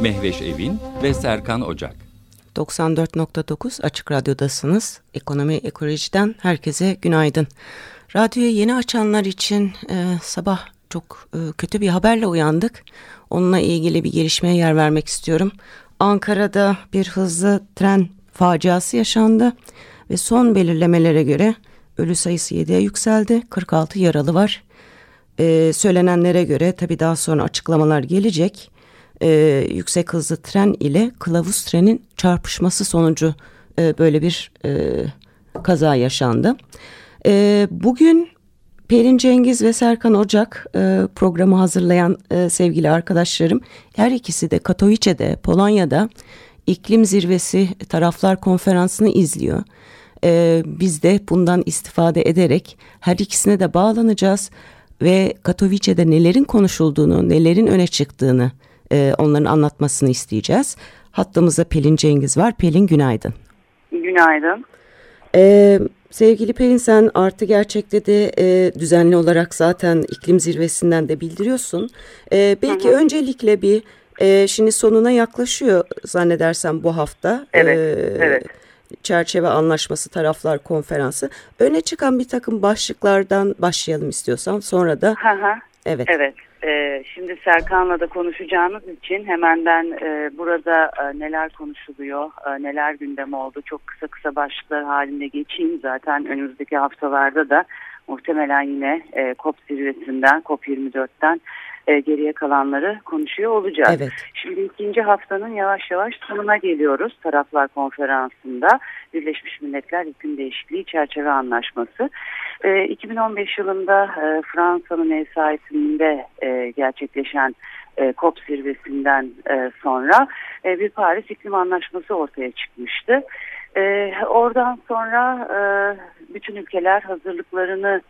Mehveş Evin ve Serkan Ocak. 94.9 Açık Radyo'dasınız. Ekonomi Ekoloji'den herkese günaydın. Radyoyu yeni açanlar için e, sabah çok e, kötü bir haberle uyandık. Onunla ilgili bir gelişmeye yer vermek istiyorum. Ankara'da bir hızlı tren faciası yaşandı ve son belirlemelere göre ölü sayısı 7'ye yükseldi. 46 yaralı var. Ee, söylenenlere göre tabii daha sonra açıklamalar gelecek. Ee, yüksek hızlı tren ile kılavuz trenin çarpışması sonucu e, böyle bir e, kaza yaşandı. E, bugün Pelin Cengiz ve Serkan Ocak e, programı hazırlayan e, sevgili arkadaşlarım her ikisi de Katowice'de Polonya'da iklim zirvesi taraflar konferansını izliyor. E, biz de bundan istifade ederek her ikisine de bağlanacağız ve Katowice'de nelerin konuşulduğunu, nelerin öne çıktığını e, onların anlatmasını isteyeceğiz. Hattımızda Pelin Cengiz var. Pelin günaydın. Günaydın. Ee, sevgili Pelin sen artı gerçekte de e, düzenli olarak zaten iklim zirvesinden de bildiriyorsun. Ee, belki hı hı. öncelikle bir e, şimdi sonuna yaklaşıyor zannedersem bu hafta. Evet, ee, evet çerçeve anlaşması taraflar konferansı. Öne çıkan bir takım başlıklardan başlayalım istiyorsan sonra da. Ha ha. Evet. Evet. Ee, şimdi Serkan'la da konuşacağımız için hemen ben e, burada e, neler konuşuluyor, e, neler gündem oldu çok kısa kısa başlıklar halinde geçeyim. Zaten önümüzdeki haftalarda da muhtemelen yine COP zirvesinden, COP24'ten e, geriye kalanları konuşuyor olacağız. Evet. Şimdi ikinci haftanın yavaş yavaş sonuna geliyoruz taraflar konferansında. Birleşmiş Milletler İklim Değişikliği Çerçeve Anlaşması. E, 2015 yılında e, Fransa'nın ev sahipliğinde e, gerçekleşen e, COP zirvesinden e, sonra e, bir Paris İklim Anlaşması ortaya çıkmıştı. E, oradan sonra e, bütün ülkeler hazırlıklarını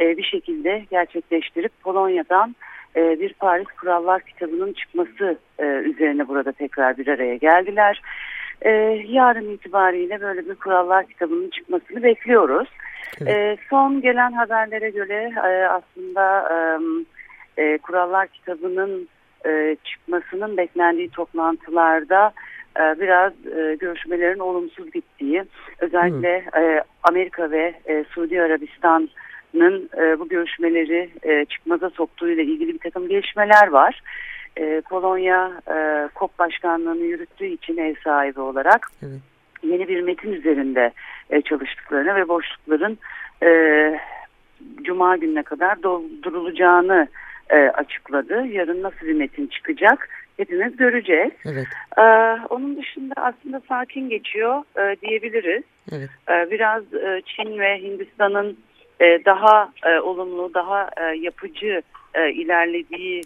e, bir şekilde gerçekleştirip Polonya'dan e, bir Paris Kurallar kitabının çıkması e, üzerine burada tekrar bir araya geldiler. E, yarın itibariyle böyle bir kurallar kitabının çıkmasını bekliyoruz. Evet. son gelen haberlere göre aslında kurallar kitabının çıkmasının beklendiği toplantılarda biraz görüşmelerin olumsuz gittiği özellikle Amerika ve Suudi Arabistan e, bu görüşmeleri e, çıkmaza soktuğuyla ilgili bir takım gelişmeler var. E, Polonya e, COP başkanlığını yürüttüğü için ev sahibi olarak evet. yeni bir metin üzerinde e, çalıştıklarını ve boşlukların e, Cuma gününe kadar doldurulacağını e, açıkladı. Yarın nasıl bir metin çıkacak hepimiz göreceğiz. Evet. Ee, onun dışında aslında sakin geçiyor e, diyebiliriz. Evet. Ee, biraz e, Çin ve Hindistan'ın e, daha e, olumlu, daha e, yapıcı ilerlediği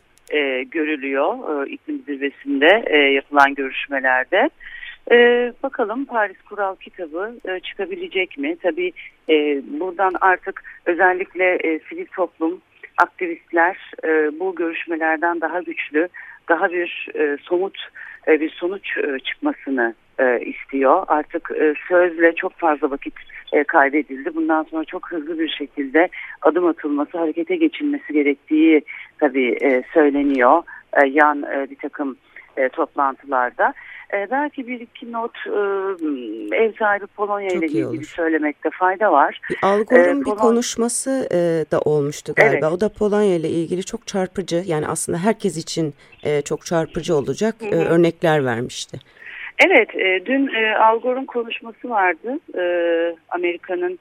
görülüyor iklim zirvesinde yapılan görüşmelerde. bakalım Paris Kural kitabı çıkabilecek mi? Tabii buradan artık özellikle sivil toplum, aktivistler bu görüşmelerden daha güçlü, daha bir somut bir sonuç çıkmasını istiyor. Artık sözle çok fazla vakit e, kaybedildi. Bundan sonra çok hızlı bir şekilde adım atılması, harekete geçilmesi gerektiği tabii e, söyleniyor e, yan e, bir takım e, toplantılarda. E, belki bir iki not e, ev sahibi Polonya ile ilgili olur. söylemekte fayda var. Al Gore'un e, bir konuşması e, da olmuştu galiba. Evet. O da Polonya ile ilgili çok çarpıcı yani aslında herkes için e, çok çarpıcı olacak e, örnekler vermişti. Evet, e, dün e, Al Gore'un konuşması vardı. E, Amerika'nın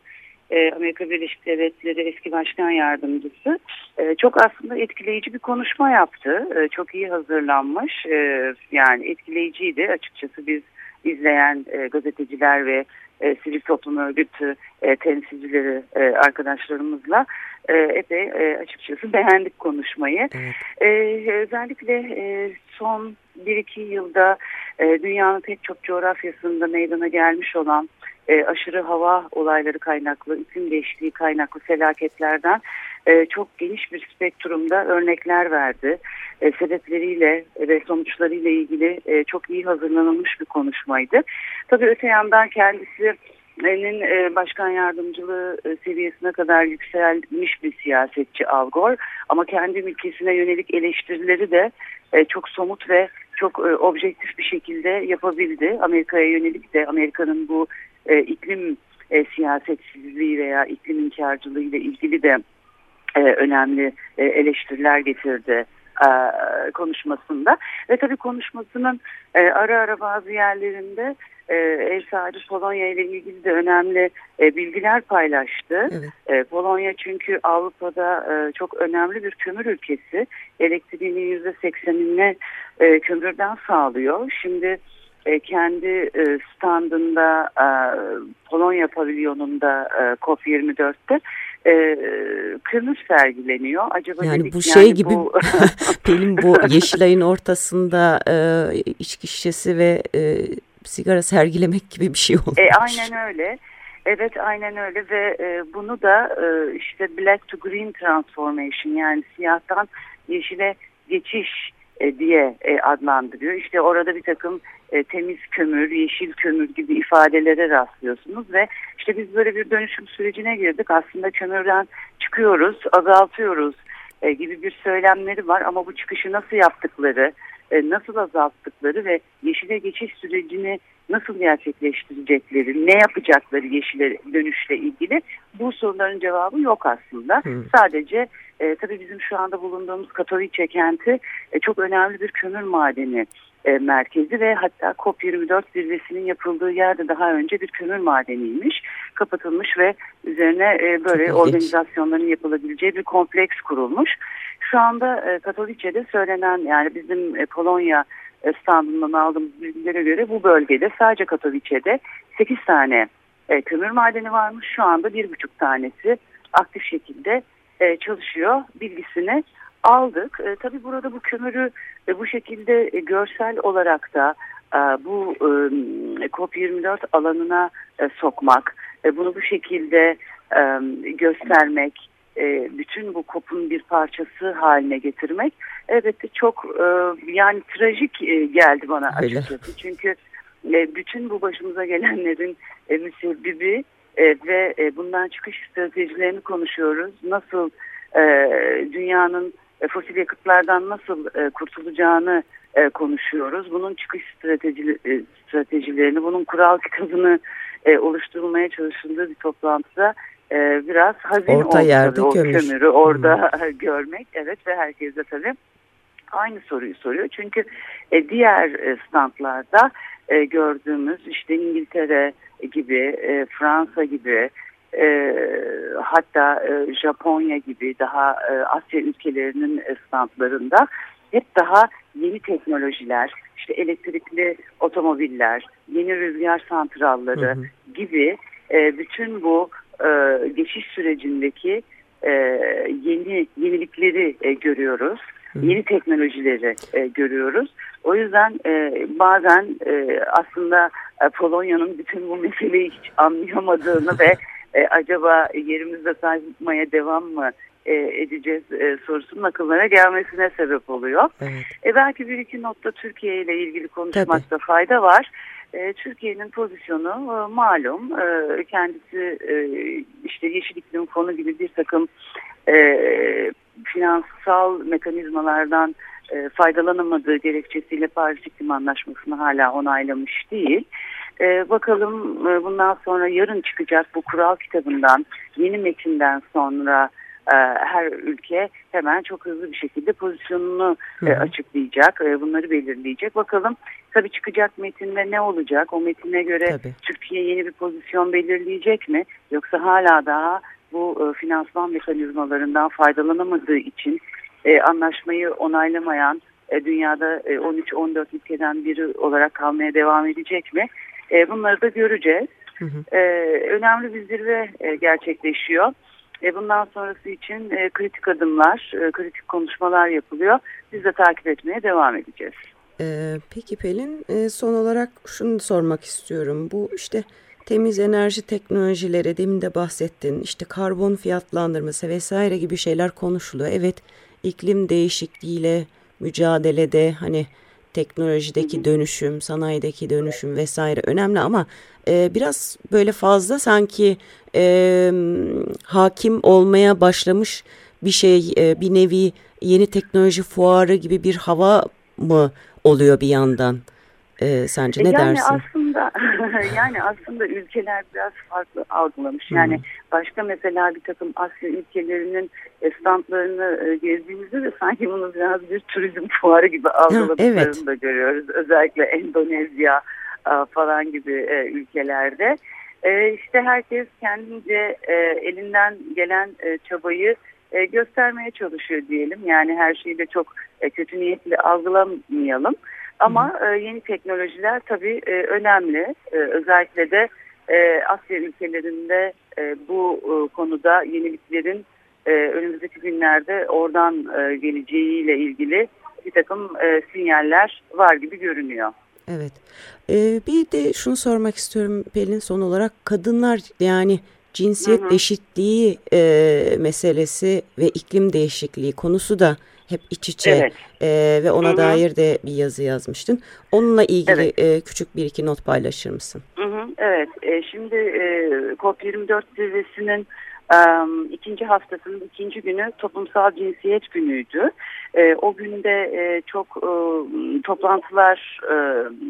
e, Amerika Birleşik Devletleri eski başkan yardımcısı e, çok aslında etkileyici bir konuşma yaptı. E, çok iyi hazırlanmış e, yani etkileyiciydi açıkçası biz izleyen e, gazeteciler ve e, sivil toplum örgütü e, temsilcileri e, arkadaşlarımızla e, epey e, açıkçası beğendik konuşmayı. Evet. E, özellikle e, son bir iki yılda e, dünyanın pek çok coğrafyasında meydana gelmiş olan e, aşırı hava olayları kaynaklı, iklim değişikliği kaynaklı felaketlerden e, çok geniş bir spektrumda örnekler verdi. E, sebepleriyle ve sonuçlarıyla ilgili e, çok iyi hazırlanılmış bir konuşmaydı. Tabii öte yandan kendisi Lenin e, başkan yardımcılığı e, seviyesine kadar yükselmiş bir siyasetçi Al Gore ama kendi ülkesine yönelik eleştirileri de e, çok somut ve çok objektif bir şekilde yapabildi. Amerika'ya yönelik de Amerika'nın bu iklim siyasetsizliği veya iklim inkarcılığı ile ilgili de önemli eleştiriler getirdi konuşmasında ve tabii konuşmasının ara ara bazı yerlerinde e, ev sahibi Polonya ile ilgili de önemli e, bilgiler paylaştı. Evet. E, Polonya çünkü Avrupa'da e, çok önemli bir kömür ülkesi. Elektriğinin yüzde seksenini e, kömürden sağlıyor. Şimdi e, kendi e, standında e, Polonya pavilyonunda e, COP24'te e, kömür sergileniyor. Acaba yani dedik, bu şey yani gibi bu... Pelin bu Yeşilay'ın ortasında e, içki şişesi ve e, sigara sergilemek gibi bir şey olmuş. E, aynen öyle. Evet aynen öyle ve e, bunu da e, işte black to green transformation yani siyahtan yeşile geçiş e, diye e, adlandırıyor. İşte orada bir takım e, temiz kömür, yeşil kömür gibi ifadelere rastlıyorsunuz ve işte biz böyle bir dönüşüm sürecine girdik. Aslında kömürden çıkıyoruz, azaltıyoruz e, gibi bir söylemleri var ama bu çıkışı nasıl yaptıkları, e, nasıl azalttıkları ve yeşile geçiş sürecini nasıl gerçekleştirecekleri, ne yapacakları yeşile dönüşle ilgili bu soruların cevabı yok aslında. Hı. Sadece e, tabii bizim şu anda bulunduğumuz Katowice kenti e, çok önemli bir kömür madeni e, merkezi ve hatta COP24 zirvesinin yapıldığı yerde daha önce bir kömür madeniymiş. Kapatılmış ve üzerine e, böyle organizasyonların yapılabileceği bir kompleks kurulmuş. Şu anda e, Katowice'de söylenen yani bizim e, Polonya standından aldığımız bilgilere göre bu bölgede sadece Katowice'de 8 tane e, kömür madeni varmış. Şu anda bir buçuk tanesi aktif şekilde e, çalışıyor bilgisini aldık. E, tabii burada bu kömürü e, bu şekilde e, görsel olarak da e, bu e, COP24 alanına e, sokmak, e, bunu bu şekilde e, göstermek, e, bütün bu kopun bir parçası haline getirmek elbette çok e, yani trajik e, geldi bana Öyle. açıkçası. Çünkü e, bütün bu başımıza gelenlerin e, müsebbibi e, ve e, bundan çıkış stratejilerini konuşuyoruz. Nasıl e, dünyanın e, fosil yakıtlardan nasıl e, kurtulacağını e, konuşuyoruz. Bunun çıkış strateji, e, stratejilerini, bunun kural kitabını e, oluşturulmaya çalışıldığı bir toplantıda e, biraz hazin Orta oldu yerde o kömür. kömürü orada hmm. görmek. Evet ve herkes de tabii aynı soruyu soruyor. Çünkü e, diğer e, standlarda e, gördüğümüz işte İngiltere gibi, e, Fransa gibi e, hatta e, Japonya gibi daha e, Asya ülkelerinin e, standlarında hep daha yeni teknolojiler, işte elektrikli otomobiller, yeni rüzgar santralları hı hı. gibi e, bütün bu e, geçiş sürecindeki e, yeni yenilikleri e, görüyoruz. Hı. Yeni teknolojileri e, görüyoruz. O yüzden e, bazen e, aslında e, Polonya'nın bütün bu meseleyi hiç anlayamadığını ve e, acaba yerimizde saymaya devam mı e, edeceğiz e, sorusunun akıllara gelmesine sebep oluyor. Evet. E, belki bir iki notta Türkiye ile ilgili konuşmakta Tabii. fayda var. E, Türkiye'nin pozisyonu e, malum. E, kendisi e, işte Yeşil İklim Fonu gibi bir takım e, finansal mekanizmalardan e, faydalanamadığı gerekçesiyle Paris İklim Anlaşması'nı hala onaylamış değil. E, bakalım e, bundan sonra yarın çıkacak bu kural kitabından, yeni metinden sonra e, her ülke hemen çok hızlı bir şekilde pozisyonunu e, açıklayacak, e, bunları belirleyecek. Bakalım tabii çıkacak metinde ne olacak? O metine göre tabii. Türkiye yeni bir pozisyon belirleyecek mi? Yoksa hala daha bu e, finansman mekanizmalarından faydalanamadığı için e, anlaşmayı onaylamayan e, dünyada e, 13-14 ülkeden biri olarak kalmaya devam edecek mi? E, bunları da göreceğiz. Hı hı. E, önemli bir zirve e, gerçekleşiyor. E, bundan sonrası için e, kritik adımlar, e, kritik konuşmalar yapılıyor. Biz de takip etmeye devam edeceğiz. Ee, peki Pelin, e, son olarak şunu sormak istiyorum. Bu işte temiz enerji teknolojileri demin de bahsettin. İşte karbon fiyatlandırması vesaire gibi şeyler konuşuluyor. Evet iklim değişikliğiyle mücadelede hani teknolojideki dönüşüm, sanayideki dönüşüm vesaire önemli ama e, biraz böyle fazla sanki e, hakim olmaya başlamış bir şey, e, bir nevi yeni teknoloji fuarı gibi bir hava mı oluyor bir yandan? E, sence ne yani dersin? Aslında yani aslında ülkeler biraz farklı algılamış. Yani hmm. başka mesela bir takım Asya ülkelerinin standlarını e, gezdiğimizde de sanki bunu biraz bir turizm fuarı gibi algıladıklarını evet. da görüyoruz. Özellikle Endonezya e, falan gibi e, ülkelerde. İşte herkes kendince elinden gelen çabayı göstermeye çalışıyor diyelim. Yani her şeyi de çok kötü niyetli algılamayalım. Ama e, yeni teknolojiler tabii e, önemli. E, özellikle de e, Asya ülkelerinde e, bu e, konuda yeniliklerin e, önümüzdeki günlerde oradan e, geleceğiyle ilgili bir takım e, sinyaller var gibi görünüyor. Evet. Ee, bir de şunu sormak istiyorum Pelin son olarak kadınlar yani cinsiyet hı hı. eşitliği e, meselesi ve iklim değişikliği konusu da hep iç içe evet. e, ve ona Hı -hı. dair de bir yazı yazmıştın. Onunla ilgili evet. e, küçük bir iki not paylaşır mısın? Hı -hı. Evet, e, şimdi e, COP24 zirvesinin e, ikinci haftasının ikinci günü toplumsal cinsiyet günüydü. E, o günde e, çok e, toplantılar e,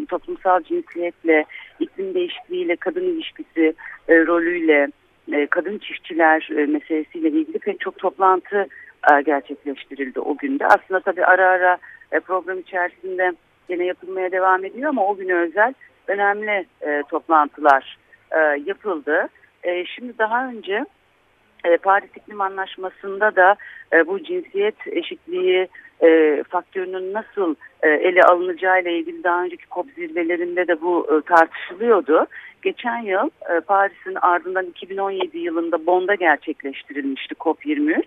toplumsal cinsiyetle, iklim değişikliğiyle, kadın ilişkisi e, rolüyle, e, kadın çiftçiler e, meselesiyle ilgili pek çok toplantı e, gerçekleştirildi o günde. Aslında tabii ara ara e, program içerisinde yine yapılmaya devam ediyor ama o gün özel önemli e, toplantılar yapıldı. Şimdi daha önce Paris İklim Anlaşması'nda da bu cinsiyet eşitliği faktörünün nasıl ele alınacağı ile ilgili daha önceki COP zirvelerinde de bu tartışılıyordu. Geçen yıl Paris'in ardından 2017 yılında Bond'a gerçekleştirilmişti COP23.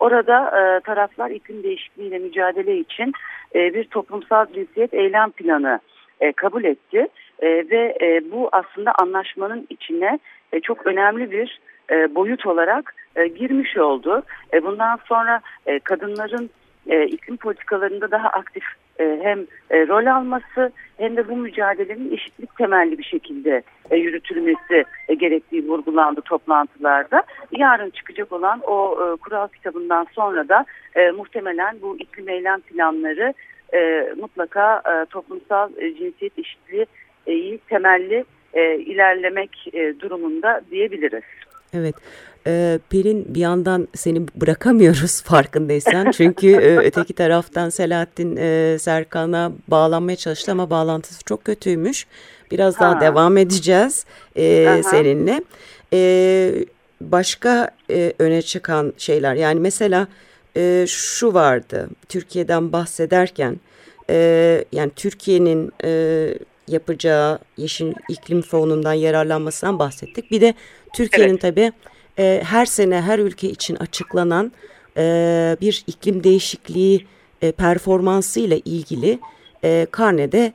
Orada e, taraflar iklim değişikliğiyle mücadele için e, bir toplumsal cinsiyet eylem planı e, kabul etti. E, ve e, bu aslında anlaşmanın içine e, çok önemli bir e, boyut olarak e, girmiş oldu. E, bundan sonra e, kadınların e, iklim politikalarında daha aktif e, hem e, rol alması hem de bu mücadelenin eşitlik temelli bir şekilde e, yürütülmesi gerektiği vurgulandı toplantılarda. Yarın çıkacak olan o kural kitabından sonra da muhtemelen bu iklim eylem planları mutlaka toplumsal cinsiyet eşitliği temelli ilerlemek durumunda diyebiliriz. Evet. Ee, Pelin bir yandan seni bırakamıyoruz farkındaysan. Çünkü e, öteki taraftan Selahattin e, Serkan'a bağlanmaya çalıştı ama bağlantısı çok kötüymüş. Biraz daha ha. devam edeceğiz e, seninle. E, başka e, öne çıkan şeyler yani mesela e, şu vardı Türkiye'den bahsederken e, yani Türkiye'nin e, yapacağı Yeşil iklim Fonu'ndan yararlanmasından bahsettik. Bir de Türkiye'nin evet. tabii e, her sene her ülke için açıklanan e, bir iklim değişikliği e, performansı ile ilgili e, karnede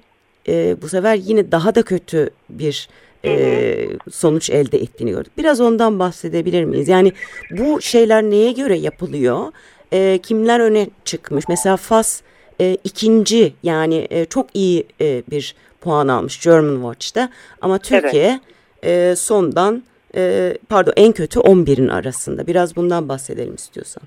e, bu sefer yine daha da kötü bir e, sonuç elde ettiğini gördük. Biraz ondan bahsedebilir miyiz? Yani bu şeyler neye göre yapılıyor? E, kimler öne çıkmış? Mesela Fas e, ikinci yani e, çok iyi e, bir puan almış German Watch'ta ama Türkiye evet. e, sondan e, pardon en kötü 11'in arasında. Biraz bundan bahsedelim istiyorsan.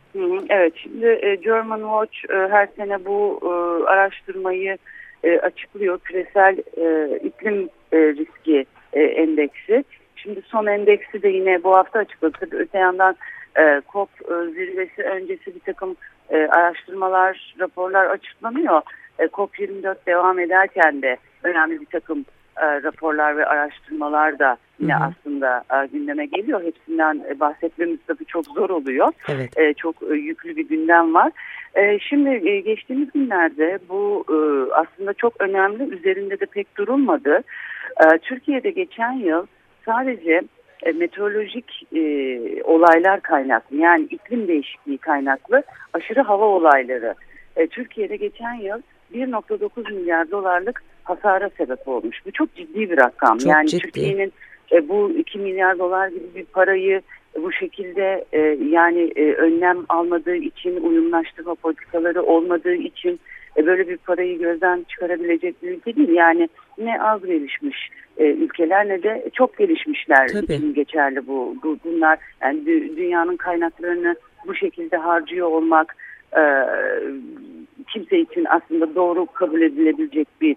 Evet şimdi e, German Watch e, her sene bu e, araştırmayı e, açıklıyor. Küresel e, iklim e, riski e, endeksi. Şimdi son endeksi de yine bu hafta açıkladı. Tabii öte yandan e, COP e, zirvesi öncesi bir takım e, araştırmalar, raporlar açıklanıyor. E, COP24 devam ederken de önemli bir takım e, raporlar ve araştırmalar da yine hı hı. aslında e, gündeme geliyor. Hepsinden e, bahsetmemiz tabii çok zor oluyor. Evet. E, çok e, yüklü bir gündem var. E, şimdi e, geçtiğimiz günlerde bu e, aslında çok önemli, üzerinde de pek durulmadı. E, Türkiye'de geçen yıl sadece e, meteorolojik e, olaylar kaynaklı yani iklim değişikliği kaynaklı aşırı hava olayları e, Türkiye'de geçen yıl 1.9 milyar dolarlık hasara sebep olmuş. Bu çok ciddi bir rakam. Çok yani Türkiye'nin e, bu 2 milyar dolar gibi bir parayı bu şekilde e, yani e, önlem almadığı için uyumlaştırma politikaları olmadığı için e, böyle bir parayı gözden çıkarabilecek bir ülke değil. Yani ne az gelişmiş e, ülkeler ne de çok gelişmişler Tabii. için geçerli bu, bu bunlar. Yani dünyanın kaynaklarını bu şekilde harcıyor olmak e, kimse için aslında doğru kabul edilebilecek bir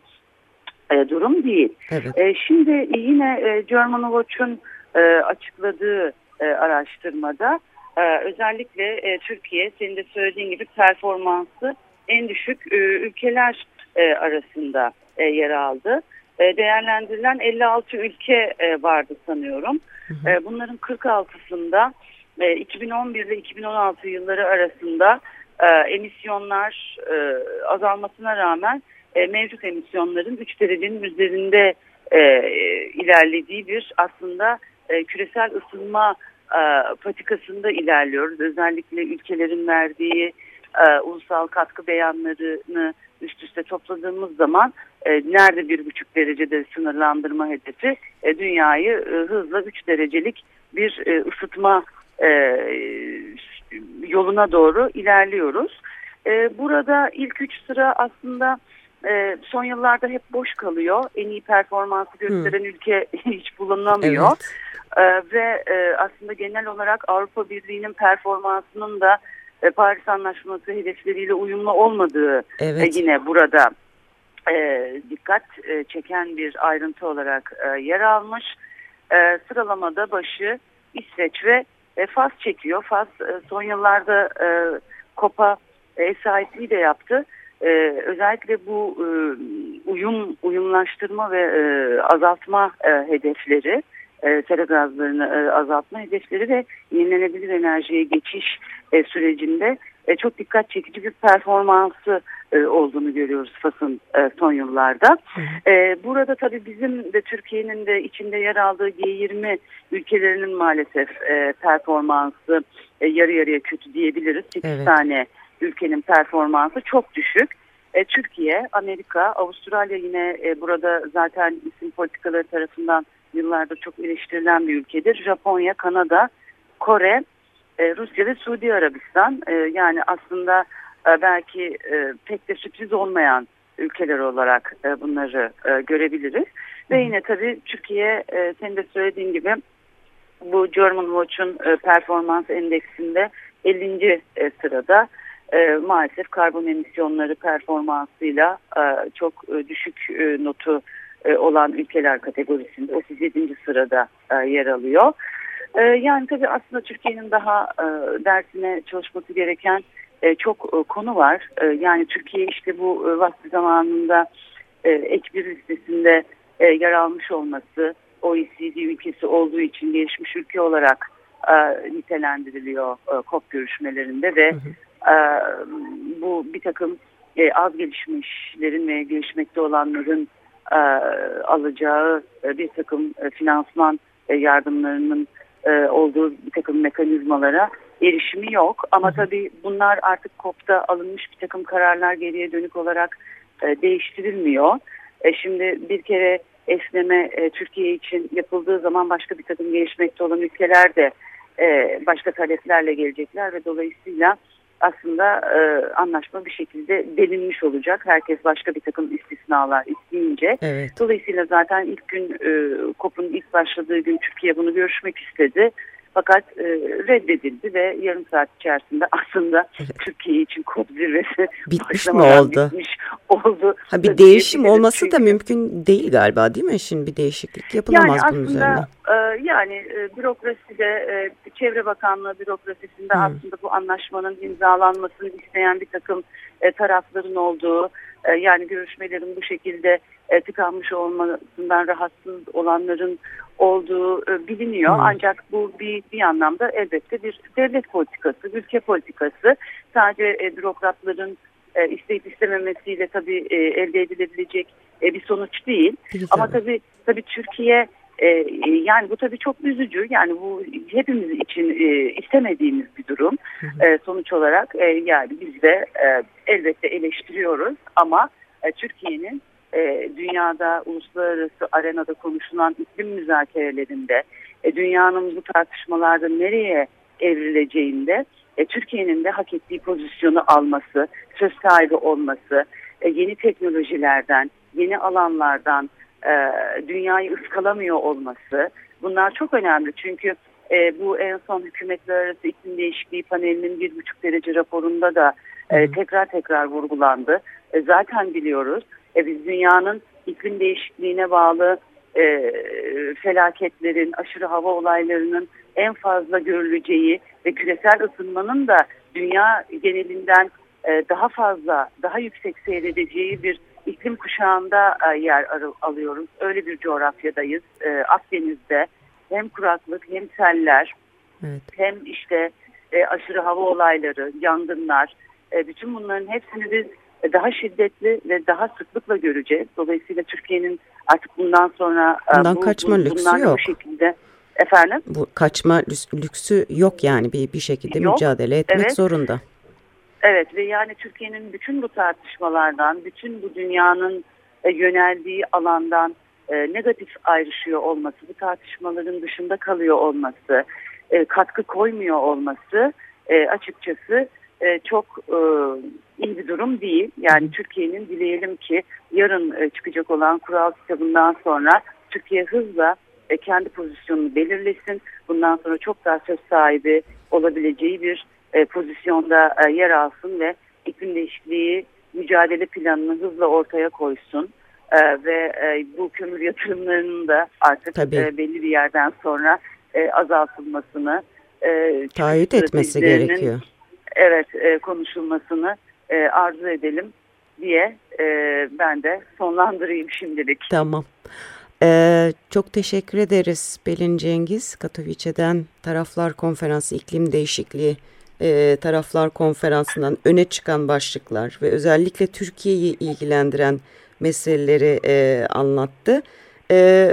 e, durum değil. Evet. E, şimdi yine e, German Watch'un e, açıkladığı e, araştırmada e, özellikle e, Türkiye senin de söylediğin gibi performansı en düşük e, ülkeler e, arasında e, yer aldı. E, değerlendirilen 56 ülke e, vardı sanıyorum. Hı hı. E, bunların 46'sında e, 2011 ile 2016 yılları arasında e, emisyonlar e, azalmasına rağmen e, mevcut emisyonların 3 derecenin üzerinde e, ilerlediği bir aslında e, küresel ısınma e, patikasında ilerliyoruz. Özellikle ülkelerin verdiği e, ulusal katkı beyanlarını üst üste topladığımız zaman e, nerede bir buçuk derecede sınırlandırma hedefi e, dünyayı e, hızla 3 derecelik bir e, ısıtma e, yoluna doğru ilerliyoruz. E, burada ilk üç sıra aslında e, son yıllarda hep boş kalıyor. En iyi performansı gösteren hmm. ülke hiç bulunamıyor. Evet. E, ve e, aslında genel olarak Avrupa Birliği'nin performansının da e, Paris Anlaşması hedefleriyle uyumlu olmadığı e, evet. e, yine burada e, dikkat e, çeken bir ayrıntı olarak e, yer almış. E, sıralamada başı İsveç ve e, Fas çekiyor. Fas e, son yıllarda e, COP'a ev sahipliği de yaptı. E, özellikle bu e, uyum uyumlaştırma ve e, azaltma e, hedefleri e, sera gazlarını e, azaltma hedefleri ve yenilenebilir enerjiye geçiş e, sürecinde e, çok dikkat çekici bir performansı e, olduğunu görüyoruz Fas'ın e, son yıllarda. E, burada tabii bizim de Türkiye'nin de içinde yer aldığı G20 ülkelerinin maalesef e, performansı e, yarı yarıya kötü diyebiliriz. 8 evet. tane ülkenin performansı çok düşük. E, Türkiye, Amerika, Avustralya yine e, burada zaten isim politikaları tarafından yıllardır çok eleştirilen bir ülkedir. Japonya, Kanada, Kore, e, Rusya ve Suudi Arabistan e, yani aslında e, belki e, pek de sürpriz olmayan ülkeler olarak e, bunları e, görebiliriz. Ve yine tabii Türkiye e, senin de söylediğin gibi bu German Watch'un e, performans endeksinde 50. E, sırada e, maalesef karbon emisyonları performansıyla e, çok e, düşük e, notu e, olan ülkeler kategorisinde 37. sırada e, yer alıyor. E, yani tabii aslında Türkiye'nin daha e, dersine çalışması gereken e, çok e, konu var. E, yani Türkiye işte bu e, vakti zamanında e, ek bir listesinde e, yer almış olması OECD ülkesi olduğu için gelişmiş ülke olarak e, nitelendiriliyor e, COP görüşmelerinde ve bu bir takım e, az gelişmişlerin ve gelişmekte olanların e, alacağı e, bir takım finansman yardımlarının olduğu bir takım mekanizmalara erişimi yok. Ama tabii bunlar artık COP'ta alınmış bir takım kararlar geriye dönük olarak değiştirilmiyor. E, şimdi bir kere esneme Türkiye için yapıldığı zaman başka bir takım gelişmekte olan ülkeler de başka taleplerle gelecekler ve dolayısıyla aslında e, anlaşma bir şekilde delinmiş olacak. Herkes başka bir takım istisnalar isteyince. Evet. Dolayısıyla zaten ilk gün e, COP'un ilk başladığı gün Türkiye bunu görüşmek istedi. Fakat e, reddedildi ve yarım saat içerisinde aslında evet. Türkiye için kod zirvesi bitmiş mi oldu? Bitmiş oldu. Ha, bir değişim olması çünkü. da mümkün değil galiba değil mi? Şimdi bir değişiklik yapılamaz yani bunun aslında, üzerine. E, yani e, bürokraside, e, Çevre Bakanlığı bürokrasisinde hmm. aslında bu anlaşmanın imzalanmasını isteyen bir takım e, tarafların olduğu, e, yani görüşmelerin bu şekilde e, tıkanmış olmasından rahatsız olanların olduğu e, biliniyor. Hmm. Ancak bu bir, bir anlamda elbette bir devlet politikası, ülke politikası. Sadece e, bürokratların e, isteyip istememesiyle tabii e, elde edilebilecek e, bir sonuç değil. Güzel. Ama tabii tabii Türkiye e, yani bu tabii çok üzücü. Yani bu hepimiz için e, istemediğimiz bir durum. E, sonuç olarak e, yani biz de e, elbette eleştiriyoruz ama e, Türkiye'nin e, dünyada uluslararası arenada konuşulan iklim müzakerelerinde e, dünyanın bu tartışmalarda nereye evrileceğinde e, Türkiye'nin de hak ettiği pozisyonu alması, söz sahibi olması, e, yeni teknolojilerden, yeni alanlardan e, dünyayı ıskalamıyor olması bunlar çok önemli. Çünkü e, bu en son hükümetler arası iklim değişikliği panelinin bir buçuk derece raporunda da e, tekrar tekrar vurgulandı. E, zaten biliyoruz e, biz dünyanın iklim değişikliğine bağlı e, felaketlerin, aşırı hava olaylarının en fazla görüleceği ve küresel ısınmanın da dünya genelinden e, daha fazla, daha yüksek seyredeceği bir iklim kuşağında e, yer alıyoruz. Öyle bir coğrafyadayız. E, Akdeniz'de hem kuraklık hem seller evet. hem işte e, aşırı hava olayları, yangınlar, e, bütün bunların hepsini biz daha şiddetli ve daha sıklıkla göreceğiz. Dolayısıyla Türkiye'nin artık bundan sonra e, bundan bu, kaçma bu, lüksü yok. Bu şekilde efendim bu kaçma lüksü yok yani bir bir şekilde yok. mücadele etmek evet. zorunda. Evet ve yani Türkiye'nin bütün bu tartışmalardan, bütün bu dünyanın e, yöneldiği alandan negatif ayrışıyor olması, bu tartışmaların dışında kalıyor olması, katkı koymuyor olması açıkçası çok iyi bir durum değil. Yani Türkiye'nin dileyelim ki yarın e, çıkacak olan kural kitabından sonra Türkiye hızla e, kendi pozisyonunu belirlesin. Bundan sonra çok daha söz sahibi olabileceği bir e, pozisyonda yer alsın ve iklim değişikliği mücadele planını hızla ortaya koysun. ve bu kömür yatırımlarının da artık Tabii. belli bir yerden sonra azaltılmasını taahhüt etmesi gerekiyor. Evet konuşulmasını e, arzu edelim diye e, ben de sonlandırayım şimdilik. Tamam. Ee, çok teşekkür ederiz Belin Cengiz. Katowice'den Taraflar Konferansı İklim Değişikliği e, Taraflar Konferansı'ndan öne çıkan başlıklar ve özellikle Türkiye'yi ilgilendiren meseleleri e, anlattı. E,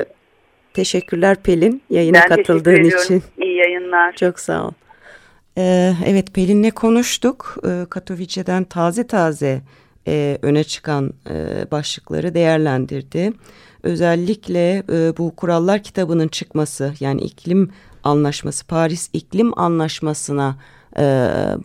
teşekkürler Pelin yayına ben katıldığın için. İyi yayınlar. Çok sağ ol. Ee, evet Pelin'le konuştuk. Ee, Katowice'den taze taze e, öne çıkan e, başlıkları değerlendirdi. Özellikle e, bu kurallar kitabının çıkması yani iklim anlaşması Paris iklim anlaşmasına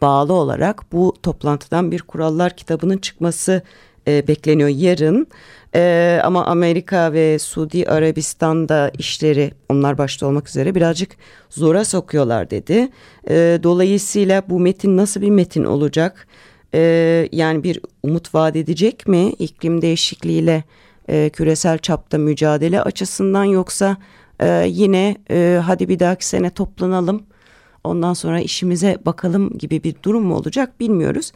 bağlı olarak bu toplantıdan bir kurallar kitabının çıkması bekleniyor yarın. E, ama Amerika ve Suudi Arabistan'da işleri onlar başta olmak üzere birazcık zora sokuyorlar dedi. E, dolayısıyla bu metin nasıl bir metin olacak? E, yani bir umut vaat edecek mi iklim değişikliğiyle e, küresel çapta mücadele açısından yoksa e, yine e, hadi bir dahaki sene toplanalım ondan sonra işimize bakalım gibi bir durum mu olacak bilmiyoruz.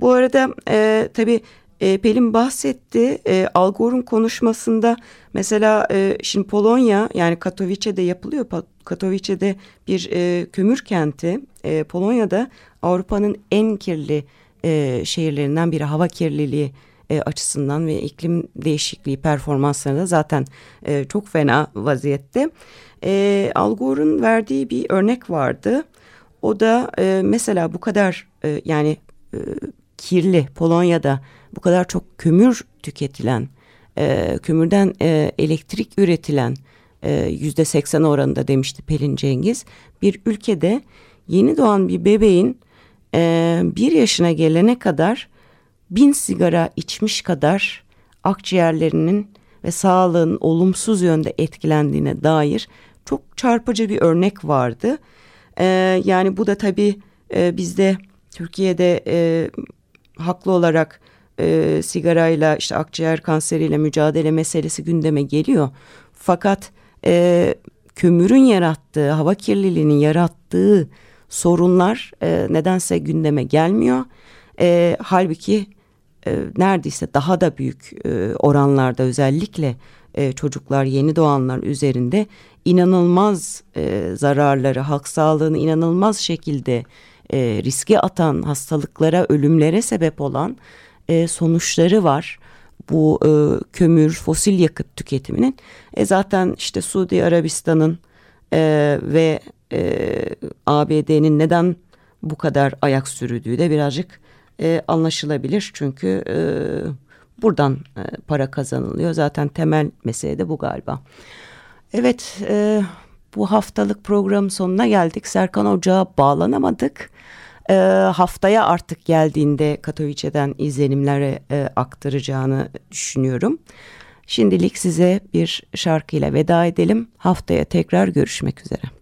Bu arada e, tabii e, Pelin bahsetti e, Al Gore'un konuşmasında mesela e, şimdi Polonya yani Katowice'de yapılıyor. Katowice'de bir e, kömür kenti. E, Polonya'da Avrupa'nın en kirli e, şehirlerinden biri hava kirliliği e, açısından ve iklim değişikliği performanslarında zaten e, çok fena vaziyette. E, Al Gore'un verdiği bir örnek vardı. O da e, mesela bu kadar e, yani e, kirli Polonya'da bu kadar çok kömür tüketilen, e, kömürden e, elektrik üretilen e, yüzde seksen oranında demişti Pelin Cengiz. Bir ülkede yeni doğan bir bebeğin e, bir yaşına gelene kadar bin sigara içmiş kadar akciğerlerinin ve sağlığın olumsuz yönde etkilendiğine dair çok çarpıcı bir örnek vardı. E, yani bu da tabii e, bizde Türkiye'de e, haklı olarak e, sigarayla işte akciğer kanseriyle mücadele meselesi gündeme geliyor. Fakat e, kömürün yarattığı, hava kirliliğinin yarattığı sorunlar e, nedense gündeme gelmiyor. E, halbuki e, neredeyse daha da büyük e, oranlarda özellikle e, çocuklar yeni doğanlar üzerinde inanılmaz e, zararları, halk sağlığını inanılmaz şekilde e, riske atan hastalıklara, ölümlere sebep olan e, sonuçları var. Bu e, kömür, fosil yakıt tüketiminin. E, zaten işte Suudi Arabistan'ın e, ve e, ABD'nin neden bu kadar ayak sürdüğü de birazcık e, anlaşılabilir. Çünkü e, buradan e, para kazanılıyor. Zaten temel mesele de bu galiba. Evet e, bu haftalık program sonuna geldik. Serkan Ocağa bağlanamadık. E, haftaya artık geldiğinde Katowice'den izlenimlere e, aktaracağını düşünüyorum. Şimdilik size bir şarkıyla veda edelim. Haftaya tekrar görüşmek üzere.